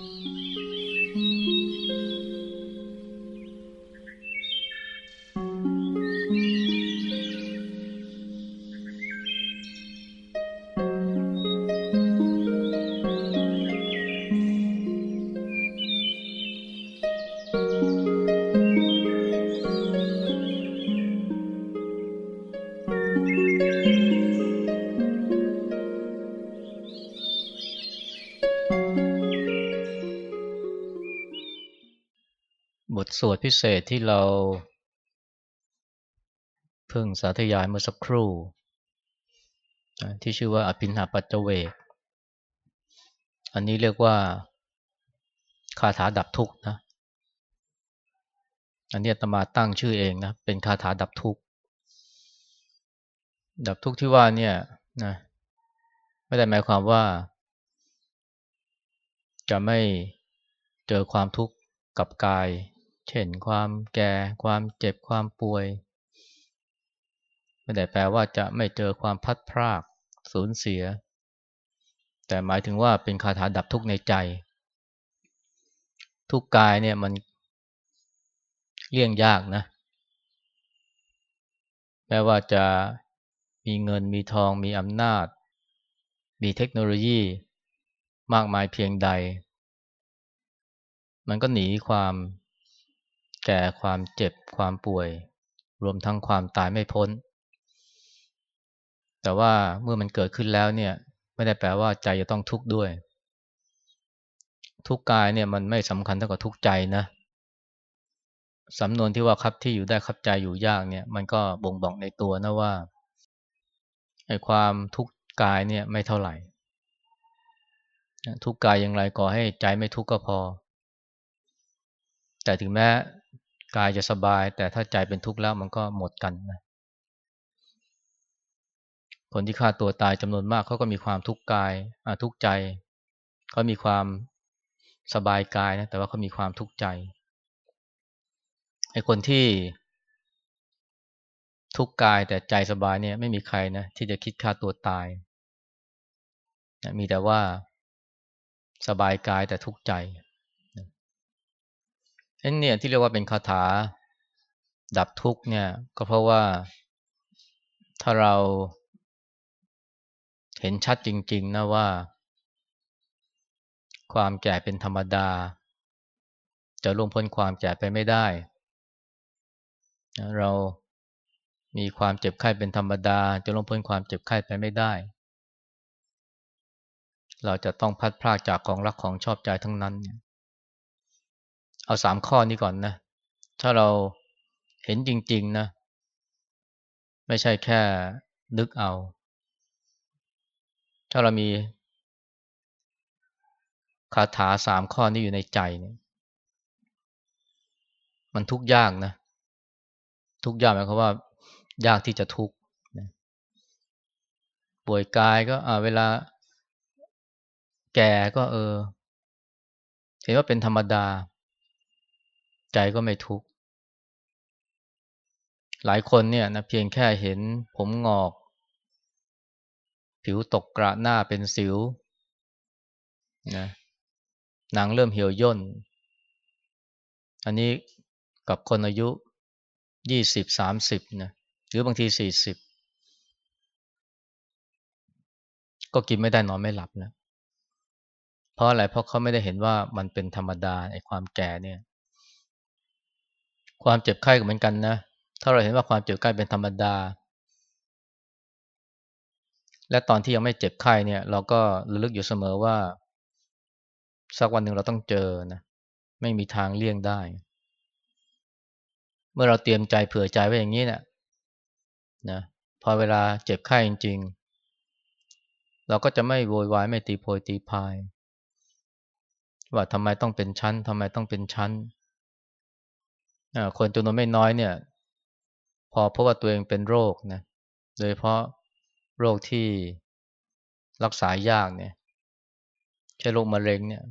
บ สวดพิเศษที่เราเพิ่งสาธยายเมื่อสักครู่ ที่ชื่อว่าอภินหาปัจเวก อันนี้เรียกว่าคาถาดับทุกข์นะ อันนี้ตมาตั้งชื่อเองนะ เป็นคาถาดับทุกข์ ดับทุกข์ที่ว่าเนี่ยนะไม่ได้หมายความว่า จะไม่เจอความทุกข์กับกาย เช่นความแก่ ความเจ็บความป่วย ไม่ได้แปลว่าจะไม่เจอความพัดพรากสูญเสีย แต่หมายถึงว่าเป็นคาถาดับทุกข์ในใจ ทุกกายเนี่ยมันเลี่ยงยากนะแม้ว่าจะมีเงินมีทองมีอำนาจ มีเทคโนโลยีมากมายเพียงใด มันก็หนีความ แก่ความเจ็บความป่วย รวมทั้งความตายไม่พ้น แต่ว่าเมื่อมันเกิดขึ้นแล้วเนี่ยไม่ได้แปลว่าใจจะต้องทุกข์ด้วย ทุกกายเนี่ยมันไม่สำคัญเท่ากับทุกใจนะสำนวนที่ว่าครับที่อยู่ได้ครับใจอยู่ยากเนี่ย มันก็บ่งบอกในตัวนะว่าไอ้ความทุกข์กายเนี่ยไม่เท่าไหร่ ทุกกายอย่างไรก่อให้ใจไม่ทุกข์ก็พอ แต่ถึงแม้ กายจะสบาย แต่ถ้าใจเป็นทุกข์แล้วมันก็หมดกันนะคนที่ฆ่าตัวตายจำนวนมากเขาก็มีความทุกข์กายทุกข์ใจเขามีความสบายกายนะแต่ว่าเขามีความทุกข์ใจไอ้คนที่ทุกข์กายแต่ใจสบายเนี่ยไม่มีใครนะที่จะคิดฆ่าตัวตายมีแต่ว่าสบายกายแต่ทุกข์ใจ นั่นเนี่ยที่เรียกว่าเป็นคาถาดับทุกเนี่ย ก็เพราะว่าถ้าเราเห็นชัดจริง ๆ นะว่า ความแก่เป็นธรรมดา จะล่วงพ้นความแก่ไปไม่ได้ เรามีความเจ็บไข้เป็นธรรมดา จะล่วงพ้นความเจ็บไข้ไปไม่ได้ เราจะต้องพัดพลากจากของรักของชอบใจทั้งนั้นเนี่ย เอาสามข้อนี้ก่อนนะ ถ้าเราเห็นจริง ๆนะ ไม่ใช่แค่นึกเอา ถ้าเรามีคาถาสามข้อนี้อยู่ในใจเนี่ย มันทุกยากนะ ทุกยากหมายความว่า ยากที่จะทุกนะป่วยกายก็เวลาแก่ก็เออ เห็นว่าเป็นธรรมดา ใจก็ไม่ทุกข์ หลายคนเนี่ยนะเพียงแค่เห็นผมงอก ผิวตกกระหน้าเป็นสิวนะหนังเริ่มเหี่ยวย่น อันนี้กับคนอายุยี่สิบสามสิบนะหรือบางทีสี่สิบก็กินไม่ได้นอนไม่หลับนะ เพราะอะไรเพราะเขาไม่ได้เห็นว่ามันเป็นธรรมดาไอ้ความแก่เนี่ย ความเจ็บไข้ก็เหมือนกันนะ ถ้าเราเห็นว่าความเจ็บไข้เป็นธรรมดา และตอนที่ยังไม่เจ็บไข้เนี่ย เราก็ระลึกอยู่เสมอว่า สักวันหนึ่งเราต้องเจอนะ ไม่มีทางเลี่ยงได้ เมื่อเราเตรียมใจเผื่อใจไว้อย่างนี้เนะี่ยนะพอเวลาเจ็บไข้จริงๆ เราก็จะไม่โวยวายไม่ตีโพยตีพาย ว่าทำไมต้องเป็นชั้นทำไมต้องเป็นชั้น คนจำนวนไม่น้อยเนี่ย พอพบว่าตัวเองเป็นโรคนะโดยเพราะโรคที่รักษายากเนี่ยเช่นโรคมะเร็งเนี่ย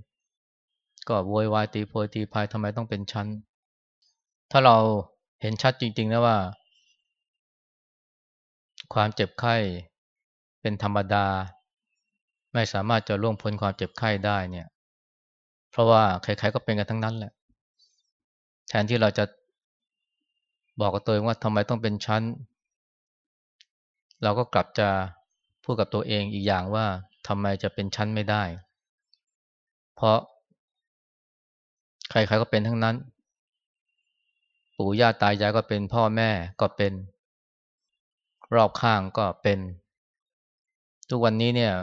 ก็โวยวายตีโพยตีพายทำไมต้องเป็นชั้น ถ้าเราเห็นชัดจริง ๆ นะว่า ความเจ็บไข้เป็นธรรมดา ไม่สามารถจะล่วงพ้นความเจ็บไข้ได้เนี่ย เพราะว่าใครๆก็เป็นกันทั้งนั้นแหละ แทนที่เราจะบอกกับตัวเองว่าทำไมต้องเป็นชั้น เราก็กลับจะพูดกับตัวเองอีกอย่างว่าทำไมจะเป็นชั้นไม่ได้ เพราะ ใครๆก็เป็นทั้งนั้น ปู่ย่าตายายก็เป็นพ่อแม่ก็เป็น รอบข้างก็เป็น ทุกวันนี้เนี่ย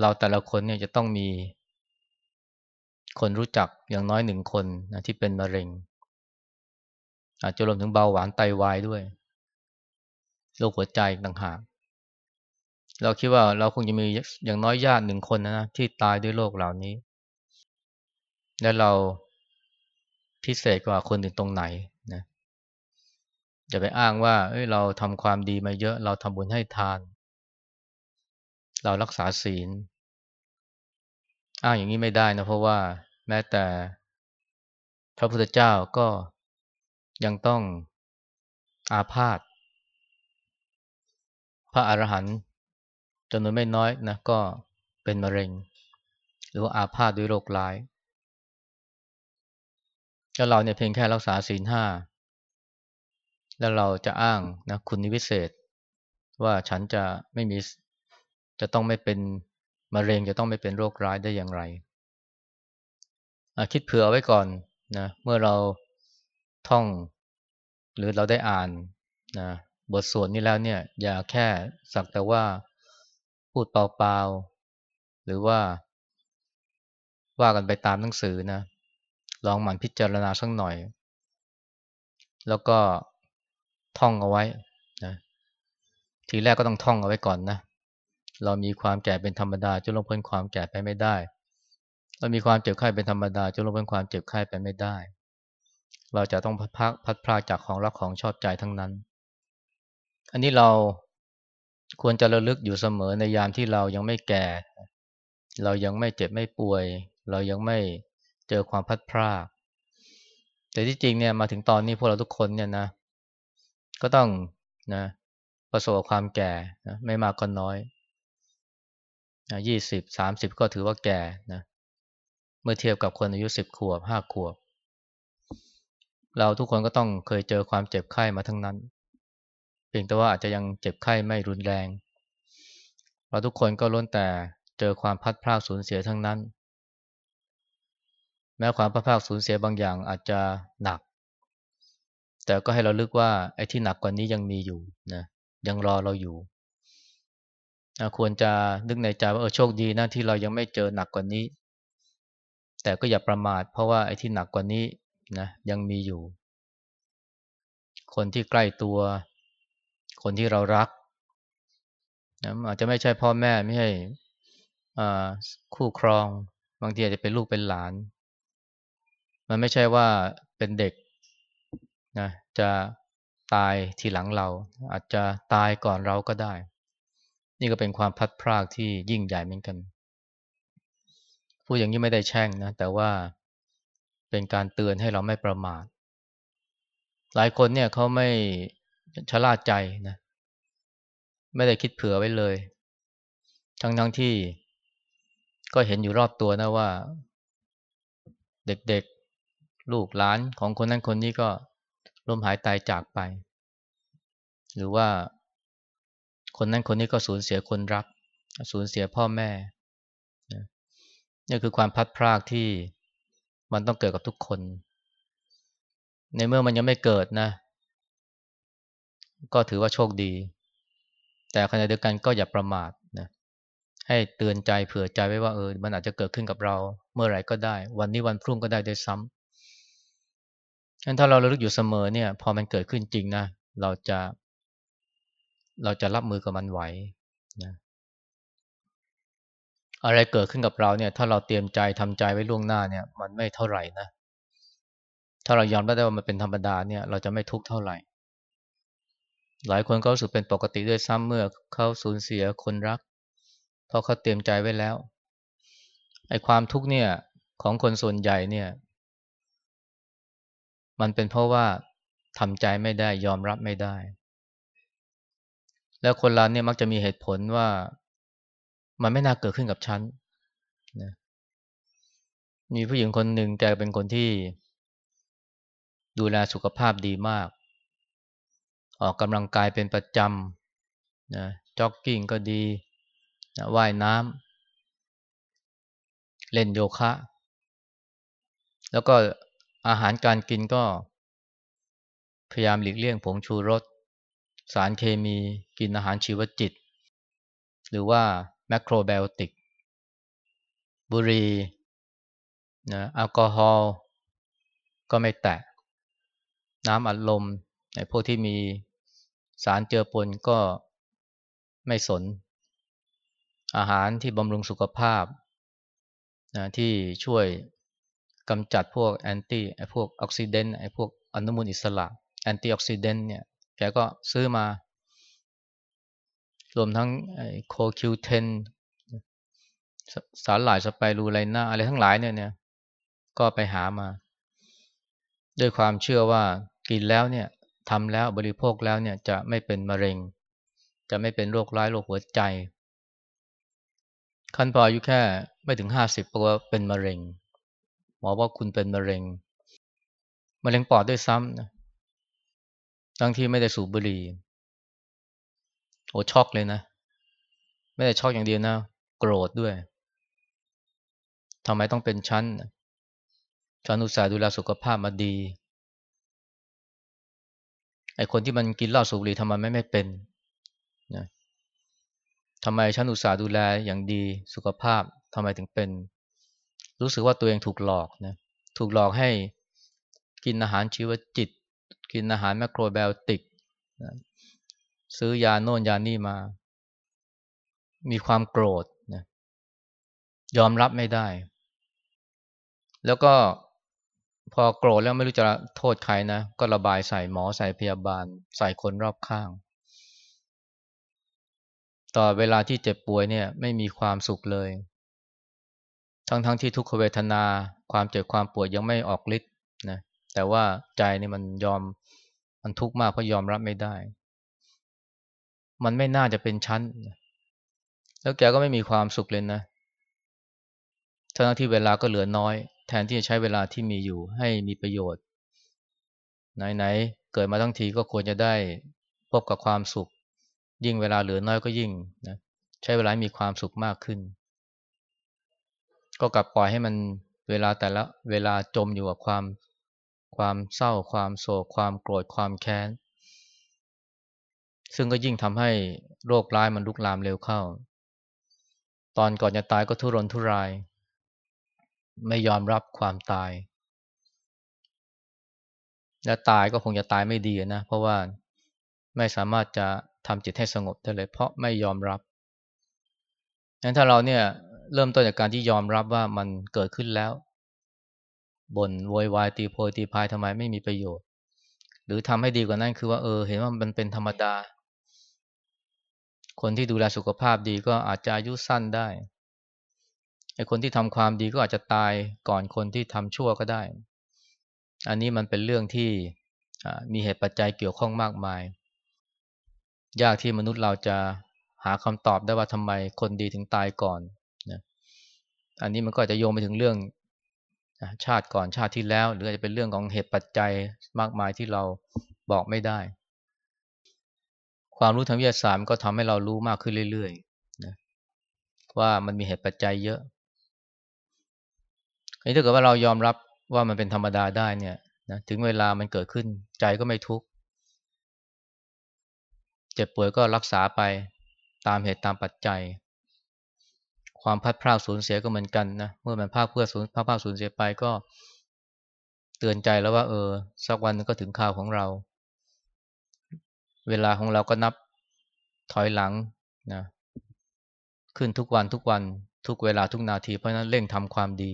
เราแต่ละคนเนี่ยจะต้องมี คนรู้จักอย่างน้อยหนึ่งคนนะที่เป็นมะเร็ง อาจจะรวมถึงเบาหวานไตาวายด้วยโรคหัวใจต่างหากเราคิดว่าเราคงจะมีอย่างน้อยญาติหนึ่งคนนะนะ ที่ตายด้วยโรคเหล่านี้ และเราพิเศษกว่าคนอื่นตรงไหนนะจะไปอ้างว่าเอ้ยเราทำความดีมาเยอะ เราทำบุญให้ทาน เรารักษาศีล อ้างอย่างนี้ไม่ได้นะเพราะว่า แม้แต่พระพุทธเจ้าก็ยังต้องอาพาธพระอรหันต์จำนวนไม่น้อยนะก็เป็นมะเร็ง หรือว่าอาพาธด้วยโรคร้ายแล้วเราเนี่ยเพียงแค่รักษาศีลห้าแล้วเราจะอ้างนะคุณนิวิเศษ ว่าฉันจะไม่มีจะต้องไม่เป็นมะเร็งจะต้องไม่เป็นโรคร้ายได้อย่างไร คิดเผื่อไว้ก่อนนะเมื่อเราท่องหรือเราได้อ่านนะบทสวดนี้แล้วเนี่ยอย่าแค่สักแต่ว่าพูดเปล่าๆหรือว่า ว่ากันไปตามหนังสือนะลองหมั่นพิจารณาสักหน่อย แล้วก็ท่องเอาไว้นะทีแรกก็ต้องท่องเอาไว้ก่อนนะเรามีความแก่เป็นธรรมดาจะลงพ้นความแก่ไปไม่ได้ เรามีความเจ็บไข้เป็นธรรมดาจะลงพ้นความเจ็บไข้ไปไม่ได้ เราจะต้องพักพัดพลาจากของรักของชอบใจทั้งนั้น อันนี้เราควรจะระลึกอยู่เสมอในยามที่เรายังไม่แก่ เรายังไม่เจ็บไม่ป่วย เรายังไม่เจอความพัดพลาดแต่ที่จริงเนี่ยมาถึงตอนนี้พวกเราทุกคนเนี่ยนะ ก็ต้องนะประสบความแก่นะไม่มากก็น้อยยี่สิบสามสิบก็ถือว่าแก่นะ มื่อเทียบกับคนอายุสิบขวบห้าขวบ เราทุกคนก็ต้องเคยเจอความเจ็บไข้มาทั้งนั้น เพียงแต่ว่าอาจจะยังเจ็บไข้ไม่รุนแรง เราทุกคนก็ล้นแต่เจอความพัดพลาดสูญเสียทั้งนั้น แม้ความพัดพลาดสูญเสียบางอย่างอาจจะหนัก แต่ก็ให้เราลึกว่าไอ้ที่หนักกว่านี้ยังมีอยู่นะยังรอเราอยู่ควรจะนึกในใจว่าเออโชคดีนะที่เรายังไม่เจอหนักกว่านี้ แต่ก็อย่าประมาทเพราะว่าไอ้ที่หนักกว่านี้นะยังมีอยู่ คนที่ใกล้ตัว คนที่เรารักนะอาจจะไม่ใช่พ่อแม่ไม่ใช่คู่ครอง บางทีอาจจะเป็นลูกเป็นหลาน มันไม่ใช่ว่าเป็นเด็กนะจะตายทีหลังเรา อาจจะตายก่อนเราก็ได้ นี่ก็เป็นความพัดพรากที่ยิ่งใหญ่เหมือนกัน พูดอย่างนี้ไม่ได้แช่งนะ แต่ว่าเป็นการเตือนให้เราไม่ประมาท หลายคนเนี่ยเขาไม่ชะล่าใจนะ ไม่ได้คิดเผื่อไว้เลย ทั้งทั้งที่ก็เห็นอยู่รอบตัวนะว่า เด็กๆ ลูกหลานของคนนั้นคนนี้ก็ล้มหายตายจากไป หรือว่าคนนั้นคนนี้ก็สูญเสียคนรัก สูญเสียพ่อแม่ นี่คือความพัดพรากที่มันต้องเกิดกับทุกคน ในเมื่อมันยังไม่เกิดนะ ก็ถือว่าโชคดี แต่ขณะเดียวกันก็อย่าประมาทนะให้เตือนใจเผื่อใจไว้ว่าเออมันอาจจะเกิดขึ้นกับเรา เมื่อไหร่ก็ได้ วันนี้วันพรุ่งก็ได้ด้วยซ้ำงั้นถ้าเราระลึกอยู่เสมอเนี่ย พอมันเกิดขึ้นจริงนะเราจะ เราจะรับมือกับมันไหวนะ อะไรเกิดขึ้นกับเราเนี่ย ถ้าเราเตรียมใจทำใจไว้ล่วงหน้าเนี่ย มันไม่เท่าไหร่นะ ถ้าเรายอมรับได้ว่ามันเป็นธรรมดาเนี่ย เราจะไม่ทุกข์เท่าไหร่ หลายคนก็รู้สึกเป็นปกติด้วยซ้ำเมื่อเขาสูญเสียคนรัก เพราะเขาเตรียมใจไว้แล้วไอ้ความทุกข์เนี่ย ของคนส่วนใหญ่เนี่ย มันเป็นเพราะว่าทำใจไม่ได้ยอมรับไม่ได้ แล้วคนเราเนี่ยมักจะมีเหตุผลว่า มันไม่น่าเกิดขึ้นกับฉันนะมีผู้หญิงคนหนึ่งแกเป็นคนที่ ดูแลสุขภาพดีมาก ออกกำลังกายเป็นประจำนะจ็อกกิ้งก็ดีนะว่ายน้ำเล่นโยคะ แล้วก็อาหารการกินก็ พยายามหลีกเลี่ยงผงชูรส สารเคมีกินอาหารชีวจิต หรือว่า แมคโครไบโอติก บุหรี่นะแอลกอฮอล์ก็ไม่แตะ น้ำอัดลมในพวกที่มีสารเจือปนก็ไม่สน อาหารที่บำรุงสุขภาพนะที่ช่วยกำจัดพวก anti ไอพวก oxidant ไอพวกอนุมูลอิสระ antioxidant เนี่ยแกก็ซื้อมา รวมทั้ง CoQ10 สาหร่าย spirulina อะไรทั้งหลายเนี่ยเนี่ย ก็ไปหามา ด้วยความเชื่อว่ากินแล้วเนี่ยทำแล้วบริโภคแล้วเนี่ยจะไม่เป็นมะเร็ง จะไม่เป็นโรคร้ายโรคหัวใจ ขั้นพออายุแค่ไม่ถึงห้าสิบปว่าเป็นมะเร็ง หมอว่าคุณเป็นมะเร็ง มะเร็งปอดด้วยซ้ำนะทั้งที่ไม่ได้สูบบุหรี่ โอ้ช็อกเลยนะ ไม่ได้ช็อกอย่างเดียวนะ โกรธด้วยทำไมต้องเป็นชั้นฉันอุตส่าห์ดูแลสุขภาพมาดี ไอคนที่มันกินเหล้าสูบบุหรี่ทำไมไม่ไม่เป็นนะทำไมฉันอุตส่าห์ดูแลอย่างดีสุขภาพทำไมถึงเป็น รู้สึกว่าตัวเองถูกหลอกนะถูกหลอกให้กินอาหารชีวจิต กินอาหารแมคโครไบโอติกนะ ซื้อยาโน่นยานี่มา มีความโกรธนะยอมรับไม่ได้ แล้วก็พอโกรธแล้วไม่รู้จะโทษใครนะ ก็ระบายใส่หมอใส่พยาบาล ใส่คนรอบข้าง ต่อเวลาที่เจ็บป่วยเนี่ยไม่มีความสุขเลย ทั้งๆทที่ทุกขเวทนาความเจ็บความปวดยังไม่ออกฤทธิ์นะแต่ว่าใจนี่มันยอมมันทุกข์มากเพราะยอมรับไม่ได้ มันไม่น่าจะเป็นชั้น แล้วแกก็ไม่มีความสุขเลยนะทั้งที่เวลาก็เหลือน้อย แทนที่จะใช้เวลาที่มีอยู่ให้มีประโยชน์ ไหนๆ เกิดมาทั้งทีก็ควรจะได้พบกับความสุข ยิ่งเวลาเหลือน้อยก็ยิ่งนะใช้เวลามีความสุขมากขึ้น ก็กลับปล่อยให้มันเวลาแต่ละเวลาจมอยู่กับความความเศร้าความโศกความโกรธความแค้น ซึ่งก็ยิ่งทำให้โรคร้ายมันลุกลามเร็วเข้า ตอนก่อนจะตายก็ทุรนทุราย ไม่ยอมรับความตาย และตายก็คงจะตายไม่ดีนะ เพราะว่าไม่สามารถจะทำจิตให้สงบได้เลย เพราะไม่ยอมรับงั้นถ้าเราเนี่ยเริ่มต้นจากการที่ยอมรับว่ามันเกิดขึ้นแล้วบน่นโวยวายตีโพยตีพายทำไมไม่มีประโยชน์ หรือทำให้ดีกว่านั้นคือว่าเออ เห็นว่ามันเป็นธรรมดา คนที่ดูแลสุขภาพดีก็อาจจะอายุสั้นได้ไอ้คนที่ทำความดีก็อาจจะตายก่อนคนที่ทำชั่วก็ได้ อันนี้มันเป็นเรื่องที่มีเหตุปัจจัยเกี่ยวข้องมากมาย ยากที่มนุษย์เราจะหาคำตอบได้ว่าทำไมคนดีถึงตายก่อนนะอันนี้มันก็จะโยงไปถึงเรื่องชาติก่อนชาติที่แล้ว หรืออาจจะเป็นเรื่องของเหตุปัจจัยมากมายที่เราบอกไม่ได้ ความรู้ทางวิทยาศาสตร์ก็ทำให้เรารู้มากขึ้นเรื่อยๆนะว่ามันมีเหตุปัจจัยเยอะอันนี้ถ้าเกิดว่าเรายอมรับว่ามันเป็นธรรมดาได้เนี่ยนะถึงเวลามันเกิดขึ้น ใจก็ไม่ทุกข์เจ็บป่วยก็รักษาไปตามเหตุตามปัจจัย ความพัดพลาดสูญเสียก็เหมือนกันนะเมื่อมันพลาดเพื่อสูญพลาดพลาดสูญเสียไปก็ เตือนใจแล้วว่า เออ สักวันนึงก็ถึงข่าวของเรา เวลาของเราก็นับถอยหลังนะขึ้นทุกวันทุกวันทุกเวลาทุกนาทีเพราะนั้นเร่งทำความดี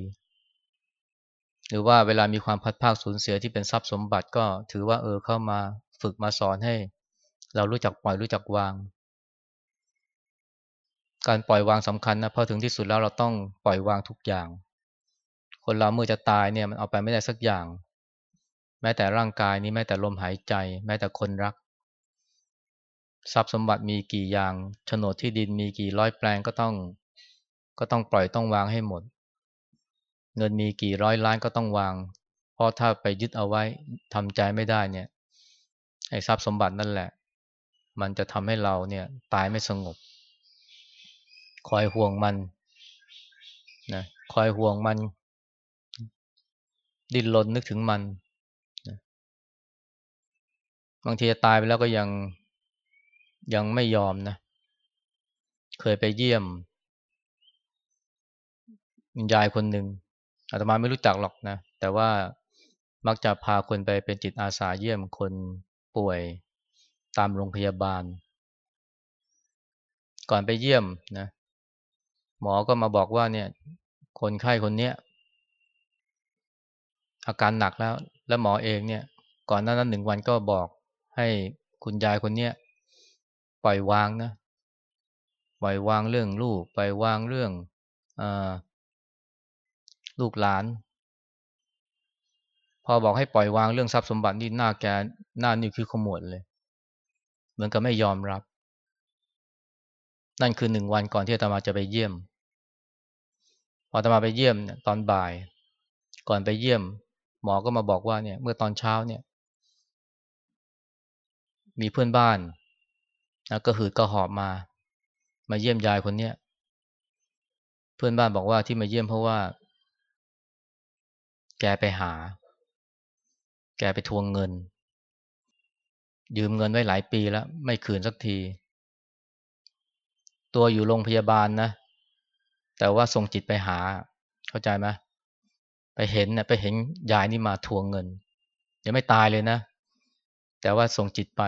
หรือว่าเวลามีความพัดพลาดสูญเสียที่เป็นทรัพย์สมบัติก็ถือว่าเออเข้ามาฝึกมาสอนให้ เรารู้จักปล่อยรู้จักวาง การปล่อยวางสำคัญนะเพราะถึงที่สุดแล้วเราต้องปล่อยวางทุกอย่าง คนเราเมื่อจะตายเนี่ยมันเอาไปไม่ได้สักอย่าง แม้แต่ร่างกายนี้แม้แต่ลมหายใจ แม้แต่คนรัก ทรัพย์สมบัติมีกี่อย่างโฉนดที่ดินมีกี่ร้อยแปลงก็ต้อง ก็ต้องปล่อยต้องวางให้หมด เงินมีกี่ร้อยล้านก็ต้องวาง เพราะถ้าไปยึดเอาไว้ทำใจไม่ได้เนี่ยไอ้ทรัพย์สมบัตินั่นแหละ มันจะทำให้เราเนี่ยตายไม่สงบ คอยห่วงมันนะคอยห่วงมัน ดิ้นรนนึกถึงมันนะบางทีจะตายไปแล้วก็ยัง ยังไม่ยอมนะ เคยไปเยี่ยมยายคนหนึ่งอาตมาไม่รู้จักหรอกนะ แต่ว่ามักจะพาคนไปเป็นจิตอาสาเยี่ยมคนป่วยตามโรงพยาบาล ก่อนไปเยี่ยมนะหมอก็มาบอกว่าเนี่ย คนไข้คนเนี้ยอาการหนักแล้ว และหมอเองเนี่ย ก่อนหน้านั้นหนึ่งวันก็บอกให้คุณยายคนเนี้ย ปล่อยวางนะ ปล่อยวางเรื่องลูก ปล่อยวางเรื่องอลูกหลาน พอบอกให้ปล่อยวางเรื่องทรัพย์สมบัตินี่หน้าแกหน้านี่คือขมวดเลย เหมือนกับไม่ยอมรับ นั่นคือหนึ่งวันก่อนที่อาตมาจะไปเยี่ยม พออาตมาไปเยี่ยมเนี่ยตอนบ่าย ก่อนไปเยี่ยม หมอก็มาบอกว่าเนี่ย เมื่อตอนเช้าเนี่ย มีเพื่อนบ้าน นะก็หืดก็หอบมา มาเยี่ยมยายคนเนี้ยเพื่อนบ้านบอกว่าที่มาเยี่ยมเพราะว่า แกไปหา แกไปทวงเงิน ยืมเงินไว้หลายปีแล้ว ไม่คืนสักที ตัวอยู่โรงพยาบาลนะ แต่ว่าส่งจิตไปหา เข้าใจไหมไปเห็นนะไปเห็นยายนี่มาทวงเงินยังไม่ตายเลยนะ แต่ว่าส่งจิตไป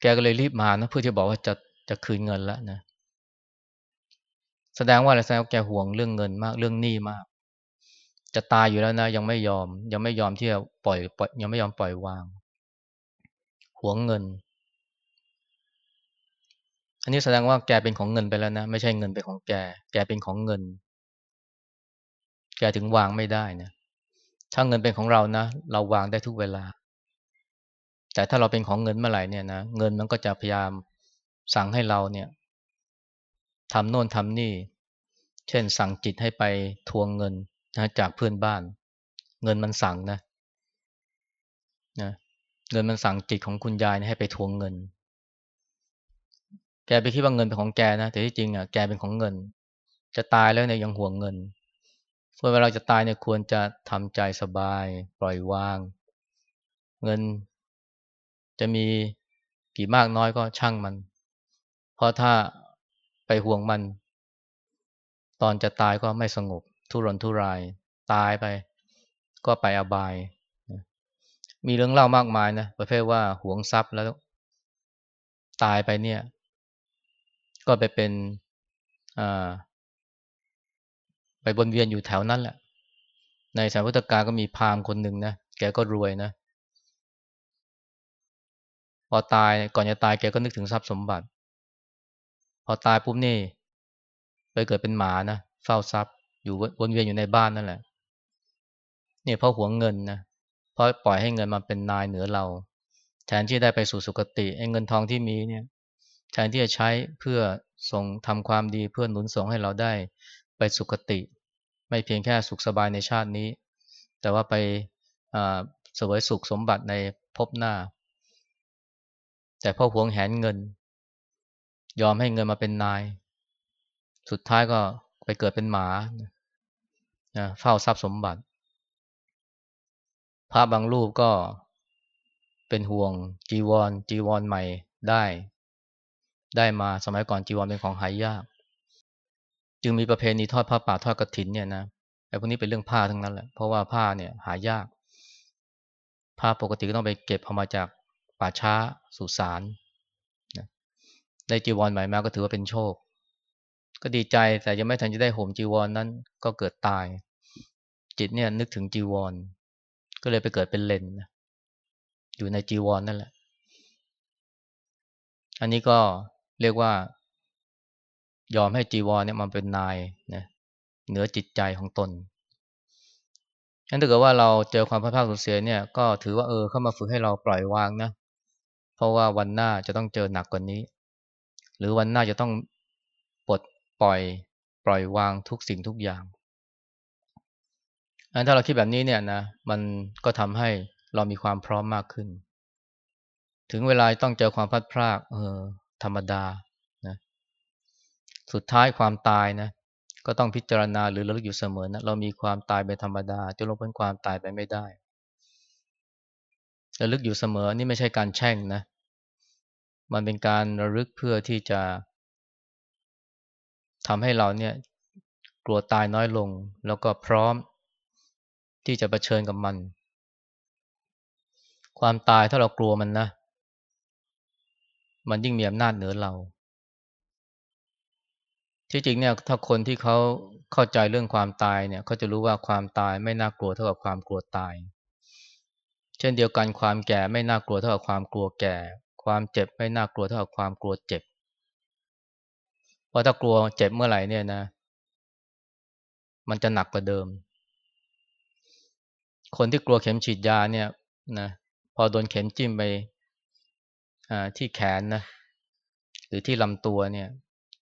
แกก็เลยรีบมานะเพื่อจะบอกว่าจะจะคืนเงินแล้วนะแสดงว่าอะไรแสดงว่าแกห่วงเรื่องเงินมากเรื่องหนี้มาก จะตายอยู่แล้วนะ ยังไม่ยอม ยังไม่ยอมที่จะปล่อยปล่อย ยังไม่ยอมปล่อยวางห่วงเงิน อันนี้แสดงว่าแกเป็นของเงินไปแล้วนะ ไม่ใช่เงินเป็นของแก แกเป็นของเงิน แกถึงวางไม่ได้นะถ้าเงินเป็นของเรานะ เราวางได้ทุกเวลา แต่ถ้าเราเป็นของเงินเมื่อไหร่เนี่ยนะเงินมันก็จะพยายามสั่งให้เราเนี่ยทำโน่นทำนี่ เช่นสั่งจิตให้ไปทวงเงินนะจากเพื่อนบ้าน เงินมันสั่งนะนะเงินมันสั่งจิตของคุณยายให้ไปทวงเงิน แกไปคิดว่าเงินเป็นของแกนะ แต่ที่จริงอะแกเป็นของเงิน จะตายแล้วเนี่ยยังห่วงเงินเวลาจะตายเนี่ยควรจะทำใจสบาย ปล่อยวาง เงิน จะมีกี่มากน้อยก็ช่างมัน เพราะถ้าไปห่วงมัน ตอนจะตายก็ไม่สงบ ทุรนทุราย ตายไป ก็ไปอบาย มีเรื่องเล่ามากมายนะประเภทว่าห่วงทรัพย์แล้ว ตายไปเนี่ย ก็ไปเป็นไปบนเวียนอยู่แถวนั้นแหละ ในสายพุทธกาลก็มีพราหมณ์คนหนึ่งนะ แกก็รวยนะ พอตายก่อนจะตายแกก็นึกถึงทรัพย์สมบัติ พอตายปุ๊บนี่ไปเกิดเป็นหมานะเฝ้าทรัพย์อยู่วนเวียนอยู่ในบ้านนั่นแหละเนี่ยเพราะหวงเงินนะเพราะปล่อยให้เงินมาเป็นนายเหนือเรา แทนที่ได้ไปสู่สุคติไอ้เงินทองที่มีเนี่ยแทนที่จะใช้เพื่อส่งทำความดีเพื่อหนุนส่งให้เราได้ไปสุคติ ไม่เพียงแค่สุขสบายในชาตินี้ แต่ว่าไปสวยสุขสมบัติในภพหน้า แต่พ่อหวงแหนเงิน ยอมให้เงินมาเป็นนาย สุดท้ายก็ไปเกิดเป็นหมานะเฝ้าทรัพย์สมบัติ พระบางรูปก็เป็นห่วงจีวร จีวรใหม่ได้ ได้มาสมัยก่อนจีวรเป็นของหายาก จึงมีประเพณีทอดผ้าป่าทอดกระถินเนี่ยนะไอ้พวกนี้เป็นเรื่องผ้าทั้งนั้นแหละเพราะว่าผ้าเนี่ยหายาก ผ้าปกติก็ต้องไปเก็บเอามาจาก ป่าช้าสุสานได้จีวรใหม่มาก็ถือว่าเป็นโชค ก็ดีใจแต่ยังไม่ทันจะได้ห่มจีวรนนั้นก็เกิดตาย จิตเนี่ยนึกถึงจีวร ก็เลยไปเกิดเป็นเลนนะอยู่ในจีวรนนั่นแหละ อันนี้ก็เรียกว่า ยอมให้จีวรเนี่ยมันเป็นนายนะเหนือจิตใจของตนงั้นถ้าเกิดว่าเราเจอความพลาดพลาดสูญเสียเนี่ยก็ถือว่าเออเข้ามาฝึกให้เราปล่อยวางนะ เพราะว่าวันหน้าจะต้องเจอหนักกว่านี้ หรือวันหน้าจะต้องปลดปล่อยปล่อยวางทุกสิ่งทุกอย่างถ้าเราคิดแบบนี้เนี่ยนะมันก็ทำให้เรามีความพร้อมมากขึ้น ถึงเวลาต้องเจอความพัดพลากเออธรรมดานะสุดท้ายความตายนะก็ต้องพิจารณาหรือระลึกอยู่เสมอนะเรามีความตายเป็นธรรมดาจะลงพ้นความตายไปไม่ได้ ระลึกอยู่เสมอนี่ไม่ใช่การแช่งนะ มันเป็นการระลึกเพื่อที่จะทำให้เราเนี่ยกลัวตายน้อยลง แล้วก็พร้อมที่จะะเผชิญกับมัน ความตายถ้าเรากลัวมันนะ มันยิ่งมีอำนาจเหนือเรา ที่จริงเนี่ยถ้าคนที่เขาเข้าใจเรื่องความตายเนี่ยเขาจะรู้ว่าความตายไม่น่ากลัวเท่ากับความกลัวตาย เช่นเดียวกันความแก่ไม่น่ากลัวเท่ากับความกลัวแก่ ความเจ็บไม่น่ากลัวเท่ากับความกลัวเจ็บ เพราะถ้ากลัวเจ็บเมื่อไหร่เนี่ยนะ มันจะหนักกว่าเดิม คนที่กลัวเข็มฉีดยาเนี่ยนะพอโดนเข็มจิ้มไปที่แขนนะหรือที่ลำตัวเนี่ย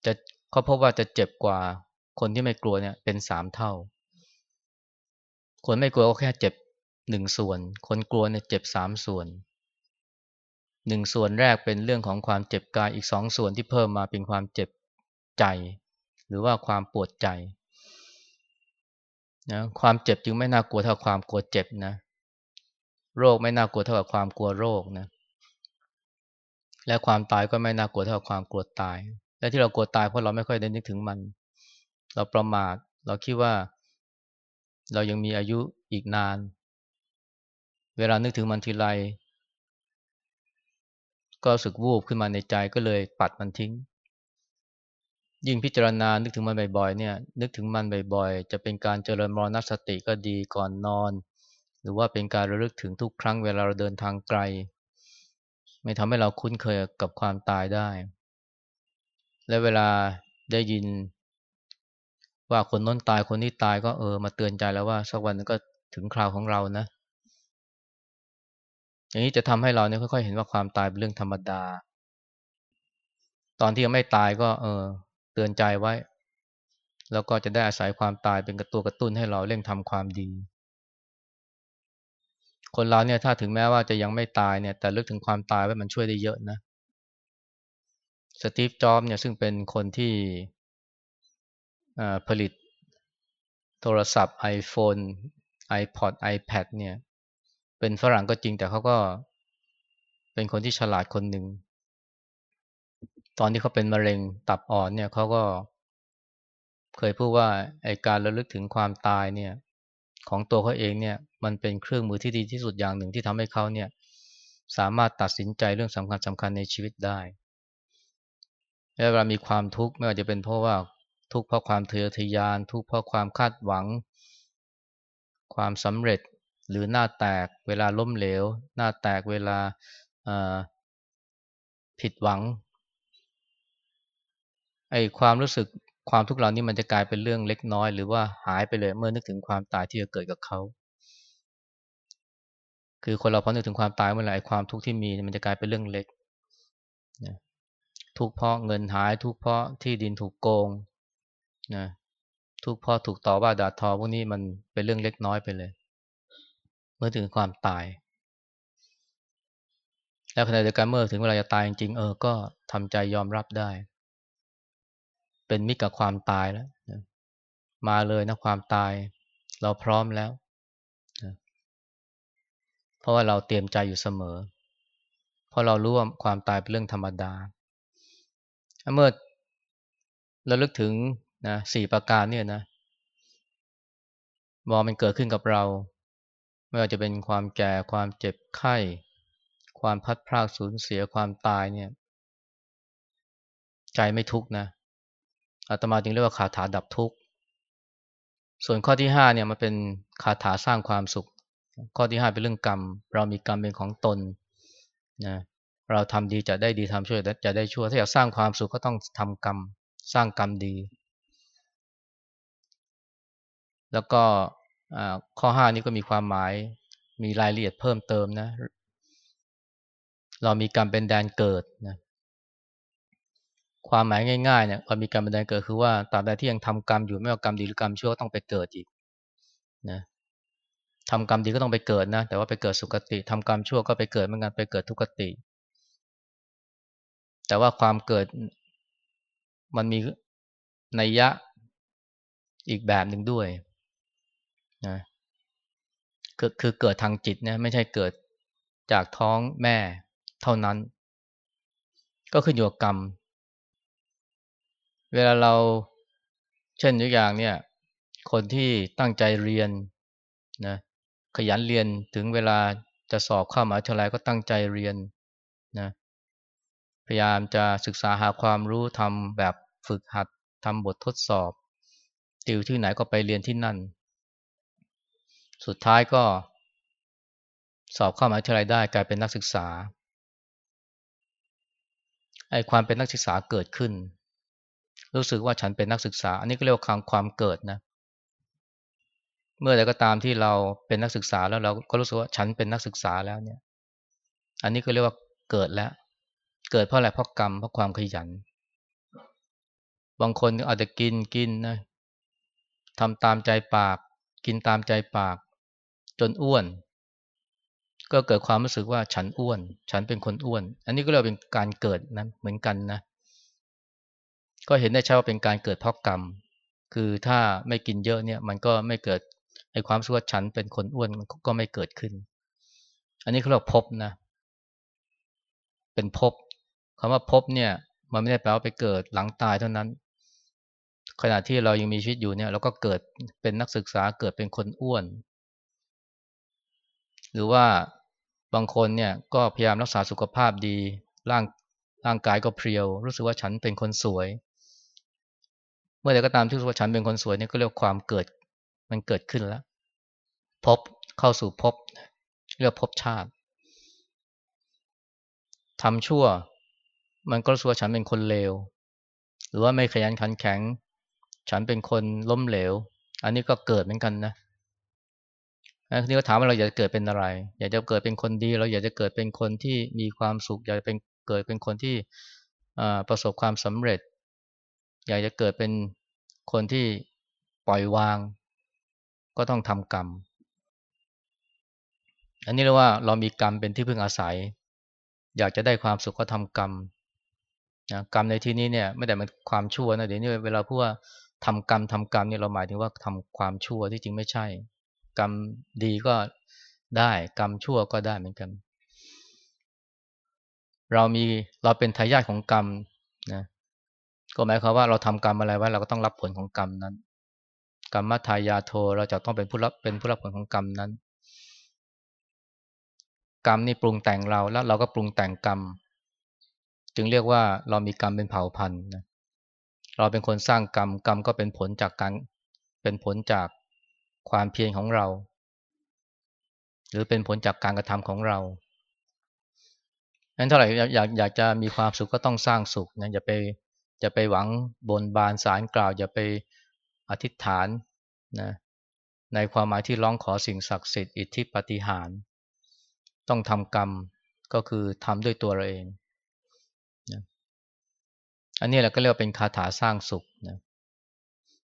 จะเขาพบว่าจะเจ็บกว่า คนที่ไม่กลัวเนี่ยเป็นสามเท่า คนไม่กลัวก็แค่เจ็บ หนึ่งส่วน คนกลัวเนี่ยเจ็บสามส่วนหนึ่งส่วนแรกเป็นเรื่องของความเจ็บกายอีกสองส่วนที่เพิ่มมาเป็นความเจ็บใจ หรือว่าความปวดใจนะความเจ็บจึงไม่น่ากลัวเท่าความกลัวเจ็บนะ โรคไม่น่ากลัวเท่ากับความกลัวโรคนะและความตายก็ไม่น่ากลัวเท่าความกลัวตาย และที่เรากลัวตายเพราะเราไม่ค่อยได้นึกถึงมัน เราประมาทเราคิดว่า เรายังมีอายุอีกนาน เวลานึกถึงมันทีไร ก็สึกวูบขึ้นมาในใจก็เลยปัดมันทิ้ง ยิ่งพิจารณา นึกถึงมันบ่อยๆ เนี่ย นึกถึงมันบ่อยๆ จะเป็นการเจริญมรณสติก็ดีก่อนนอน หรือว่าเป็นการระลึกถึงทุกครั้งเวลาเราเดินทางไกล ไม่ทำให้เราคุ้นเคยกับความตายได้ และเวลาได้ยิน ว่าคนน้นตายคนนี้ตายก็เออมาเตือนใจแล้วว่าสักวันก็ถึงคราวของเรานะ อย่างนี้จะทำให้เราเนี่ยค่อยๆเห็นว่าความตายเป็นเรื่องธรรมดา ตอนที่ยังไม่ตายก็เออเตือนใจไว้ แล้วก็จะได้อาศัยความตายเป็นกระตัวกระตุ้นให้เราเร่งทำความดี คนเราเนี่ยถ้าถึงแม้ว่าจะยังไม่ตายเนี่ย แต่ลึกถึงความตายไว้มันช่วยได้เยอะนะสตีฟจ็อบเนี่ยซึ่งเป็นคนที่ผลิตโทรศัพท์ iPhone iPod iPad เนี่ย เป็นฝรั่งก็จริงแต่เขาก็เป็นคนที่ฉลาดคนหนึ่ง ตอนที่เขาเป็นมะเร็งตับอ่อนเนี่ยเขาก็เคยพูดว่าไอการระลึกถึงความตายเนี่ย ของตัวเขาเองเนี่ย มันเป็นเครื่องมือที่ดีที่สุดอย่างหนึ่งที่ทำให้เขาเนี่ย สามารถตัดสินใจเรื่องสำคัญสำคัญในชีวิตได้และเวลามีความทุกข์ไม่ว่าจะเป็นเพราะว่าทุกข์เพราะความเทอทยาน ทุกข์เพราะความคาดหวัง ความสำเร็จ หรือหน้าแตกเวลาล้มเหลว หน้าแตกเวลาผิดหวังไอ้ความรู้สึกความทุกข์เหล่านี้มันจะกลายเป็นเรื่องเล็กน้อย หรือว่าหายไปเลยเมื่อนึกถึงความตายที่จะเกิดกับเขาคือคนเราพอนึกถึงความตายเมื่อไหร่ความทุกข์ที่มีมันจะกลายเป็นเรื่องเล็กทุกเพราะเงินหายทุกเพราะที่ดินถูกโกงนะทุกเพราะถูกต่อว่าด่าทอพวกนี้มันเป็นเรื่องเล็กน้อยไปเลย เมื่อถึงความตาย แล้วขณะเดียวกันเมื่อถึงเวลาจะตายจริงๆเออก็ทำใจยอมรับได้ เป็นมิตรกับความตายแล้วมาเลยนะความตาย เราพร้อมแล้ว เพราะว่าเราเตรียมใจอยู่เสมอ เพราะเรารู้ว่าความตายเป็นเรื่องธรรมดา เมื่อเราลึกถึงนะสี่ประการเนี่ยนะมองมันเกิดขึ้นกับเรา ไม่ว่าจะเป็นความแก่ความเจ็บไข้ ความพัดพรากสูญเสียความตายเนี่ย ใจไม่ทุกนะอาตมาจึงเรียกว่าคาถาดับทุกข์ส่วนข้อที่ห้าเนี่ยมันเป็นคาถาสร้างความสุข ข้อที่ห้าเป็นเรื่องกรรม เรามีกรรมเป็นของตนนะเราทำดีจะได้ดีทำชั่วจะได้ชั่วถ้าอยากสร้างความสุขก็ต้องทำกรรม สร้างกรรมดี แล้วก็ ข้อห้านี้ก็มีความหมายมีรายละเอียดเพิ่มเติมนะ เรามีกรรมเป็นแดนเกิดนะความหมายง่ายๆเนี่ยความีกรรมบันแดาลเกิดคือว่าตราบใดที่ยังทำกรรมอยู่ไม่ว่ากรรมดีหรือกรรมชั่วต้องไปเกิดอีกนะทำกรรมดีก็ต้องไปเกิดนะ แต่ว่าไปเกิดสุคติทำกรรมชั่วก็ไปเกิดเหมือนกันไปเกิดทุกติ แต่ว่าความเกิดมันมีนัยยะอีกแบบหนึ่งด้วย นะคือคือเกิดทางจิตนะไม่ใช่เกิดจากท้องแม่เท่านั้น ก็ขึ้นอยู่กับกรรม เวลาเราเช่นตัวอย่างเนี่ย คนที่ตั้งใจเรียนนะขยันเรียนถึงเวลาจะสอบเข้ามหาวิทยาลัยก็ตั้งใจเรียนนะพยายามจะศึกษาหาความรู้ทำแบบฝึกหัดทำบททดสอบ ติวที่ไหนก็ไปเรียนที่นั่น สุดท้ายก็ สอบเข้ามหาวิทยาลัยได้กลายเป็นนักศึกษาไอ้ความเป็นนักศึกษาเกิดขึ้น รู้สึกว่าฉันเป็นนักศึกษา อันนี้ก็เรียกว่าความความเกิดนะเมื่อใดก็ตามที่เราเป็นนักศึกษาแล้วเราก็รู้สึกว่าฉันเป็นนักศึกษาแล้วเนี่ย อันนี้ก็เรียกว่าเกิดแล้ว เกิดเพราะอะไรเพราะกรรมเพราะความขยัน บางคนอาจจะกินกินนะทำตามใจปาก กินตามใจปาก จนอ้วน ก็เกิดความรู้สึกว่าฉันอ้วน ฉันเป็นคนอ้วน อันนี้ก็เรียกเป็นการเกิดนะเหมือนกันนะ ก็เห็นได้ชัดว่าเป็นการเกิดเพราะกรรม คือถ้าไม่กินเยอะเนี่ย มันก็ไม่เกิดไอ้ความสุขฉันเป็นคนอ้วนมันก็ไม่เกิดขึ้น อันนี้เขาเรียกพบนะ เป็นพบคำว่าพบเนี่ย มันไม่ได้แปลว่าไปเกิดหลังตายเท่านั้น ขณะที่เรายังมีชีวิตอยู่เนี่ย เราก็เกิดเป็นนักศึกษาเกิดเป็นคนอ้วน หรือว่าบางคนเนี่ยก็พยายามรักษาสุขภาพดี ร่างร่างกายก็เพรียว รู้สึกว่าฉันเป็นคนสวย เมื่อใดก็ตามที่รู้ว่าฉันเป็นคนสวยนี่ก็เรียกความเกิดมันเกิดขึ้นแล้ว พบเข้าสู่พบเรียกพบชาติทำชั่ว มันก็รู้สึกว่าฉันเป็นคนเลวหรือว่าไม่ขยันขันแข็ง ฉันเป็นคนล้มเหลว อันนี้ก็เกิดเหมือนกันนะ ทีนี้ก็ถามว่าเราอยากจะเกิดเป็นอะไร อยากจะเกิดเป็นคนดี เราอยากจะเกิดเป็นคนที่มีความสุข อยากจะเป็นเกิดเป็นคนที่ประสบความสำเร็จ อยากจะเกิดเป็นคนที่ปล่อยวาง ก็ต้องทำกรรม อันนี้เรียกว่าเรามีกรรมเป็นที่พึ่งอาศัย อยากจะได้ความสุขก็ทำกรรมนะกรรมในที่นี้เนี่ยไม่ได้เป็นความชั่วนะเดี๋ยวนี้เวลาพูดว่าทำกรรมทำกรรมเนี่ยเราหมายถึงว่าทำความชั่วที่จริงไม่ใช่ กรรมดีก็ได้กรรมชั่วก็ได้เหมือนกัน เรามีเราเป็นทายาทของกรรมนะก็หมายความว่าเราทำกรรมอะไรไว้เราก็ต้องรับผลของกรรมนั้น กรรมทายาโทเราจะต้องเป็นผู้รับเป็นผู้รับผลของกรรมนั้น กรรมนี่ปรุงแต่งเราแล้วเราก็ปรุงแต่งกรรม จึงเรียกว่าเรามีกรรมเป็นเผ่าพันธุ์นะเราเป็นคนสร้างกรรมกรรมก็เป็นผลจากการเป็นผลจาก ความเพียรของเรา หรือเป็นผลจากการกระทำของเรานั้นเท่าไหร่อยากอยากจะมีความสุขก็ต้องสร้างสุขนะอย่าไปอย่าไปหวังบนบานสารกล่าว อย่าไปอธิษฐานนะในความหมายที่ร้องขอสิ่งศักดิ์สิทธิ์อิทธิปฏิหารต้องทำกรรมก็คือทำด้วยตัวเราเองนะอันนี้แหละก็เรียกว่าเป็นคาถาสร้างสุขนะ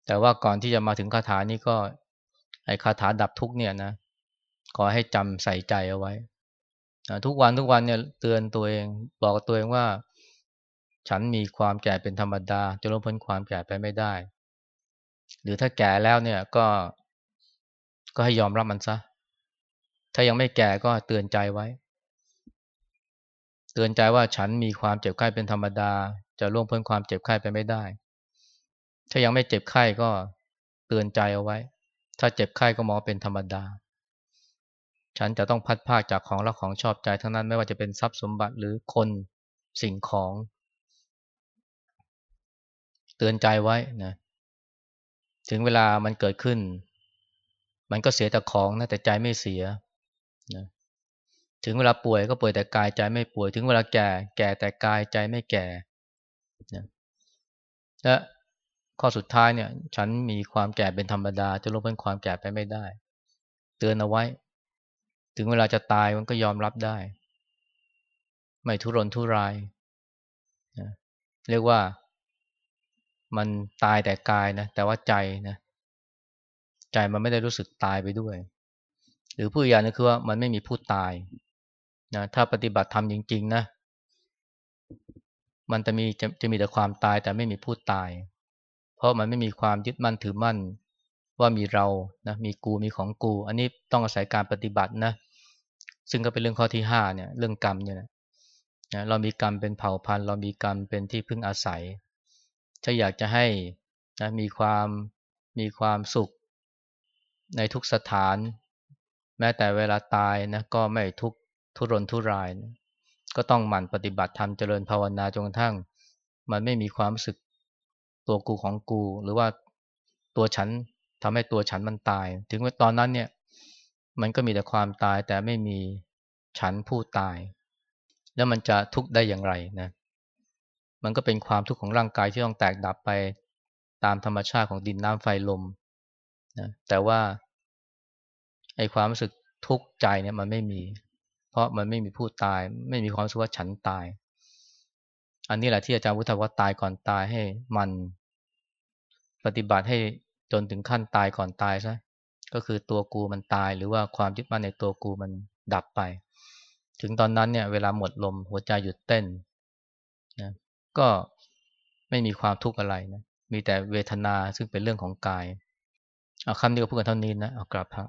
แต่ว่าก่อนที่จะมาถึงคาถานี้ก็ ไอ้คาถาดับทุกเนี่ยนะขอให้จำใส่ใจเอาไว้นะทุกวันทุกวันเนี่ยเตือนตัวเองบอกตัวเองว่า ฉันมีความแก่เป็นธรรมดาจะล้มพ้นความแก่ไปไม่ได้ หรือถ้าแก่แล้วเนี่ยก็ ก็ให้ยอมรับมันซะ ถ้ายังไม่แก่ก็เตือนใจไว้ เตือนใจว่าฉันมีความเจ็บไข้เป็นธรรมดา จะล่วงพ้นความเจ็บไข้ไปไม่ได้ ถ้ายังไม่เจ็บไข้ก็เตือนใจเอาไว้ ถ้าเจ็บไข้ก็มองเป็นธรรมดา ฉันจะต้องพัดภาคจากของรักของชอบใจทั้งนั้นไม่ว่าจะเป็นทรัพย์สมบัติหรือคนสิ่งของ เตือนใจไว้นะถึงเวลามันเกิดขึ้น มันก็เสียแต่ของนะแต่ใจไม่เสียนะถึงเวลาป่วยก็ป่วยแต่กายใจไม่ป่วย ถึงเวลาแก่ แก่แต่กายใจไม่แก่นะและ ข้อสุดท้ายเนี่ย ฉันมีความแก่เป็นธรรมดา จะลบเพ้นความแก่ไปไม่ได้ เตือนเอาไว้ ถึงเวลาจะตายมันก็ยอมรับได้ ไม่ทุรนทุรายนะเรียกว่ามันตายแต่กายนะ แต่ว่าใจนะ ใจมันไม่ได้รู้สึกตายไปด้วย หรือผู้อีกอย่างนึงคือว่ามันไม่มีผู้ตายนะถ้าปฏิบัติธรรมจริง ๆ นะ มันจะมีจะจะมีแต่ความตายแต่ไม่มีผู้ตาย เพราะมันไม่มีความยึดมั่นถือมั่น ว่ามีเรานะมีกูมีของกู อันนี้ต้องอาศัยการปฏิบัตินะ ซึ่งก็เป็นเรื่องข้อที่ห้าเนี่ยเรื่องกรรมเนี่ยนะเรามีกรรมเป็นเผ่าพันธุ์ เรามีกรรมเป็นที่พึ่งอาศัย ถ้าอยากจะให้นะมีความมีความสุข ในทุกสถาน แม้แต่เวลาตายนะก็ไม่ทุกทุรนทุรายนะก็ต้องหมั่นปฏิบัติธรรมเจริญภาวนาจนกระทั่ง มันไม่มีความรู้สึก ตัวกูของกู หรือว่าตัวฉันทำให้ตัวฉันมันตาย ถึงว่าตอนนั้นเนี่ยมันก็มีแต่ความตายแต่ไม่มีฉันผู้ตาย แล้วมันจะทุกข์ได้อย่างไรนะมันก็เป็นความทุกข์ของร่างกายที่ต้องแตกดับไปตามธรรมชาติของดินน้ำไฟลมนะแต่ว่าไอ้ความรู้สึกทุกข์ใจเนี่ยมันไม่มี เพราะมันไม่มีผู้ตาย ไม่มีความรู้สึกว่าฉันตาย อันนี้แหละที่อาจารย์วุฒิว่าตายก่อนตายให้มัน ปฏิบัติให้จนถึงขั้นตายก่อนตายซะก็คือตัวกูมันตายหรือว่าความยึดมั่นในตัวกูมันดับไป ถึงตอนนั้นเนี่ย เวลาหมดลมหัวใจหยุดเต้นนะก็ไม่มีความทุกข์อะไรนะมีแต่เวทนาซึ่งเป็นเรื่องของกายเอาคำนี้ก็พูดกันเท่านี้นะเอากลับพระ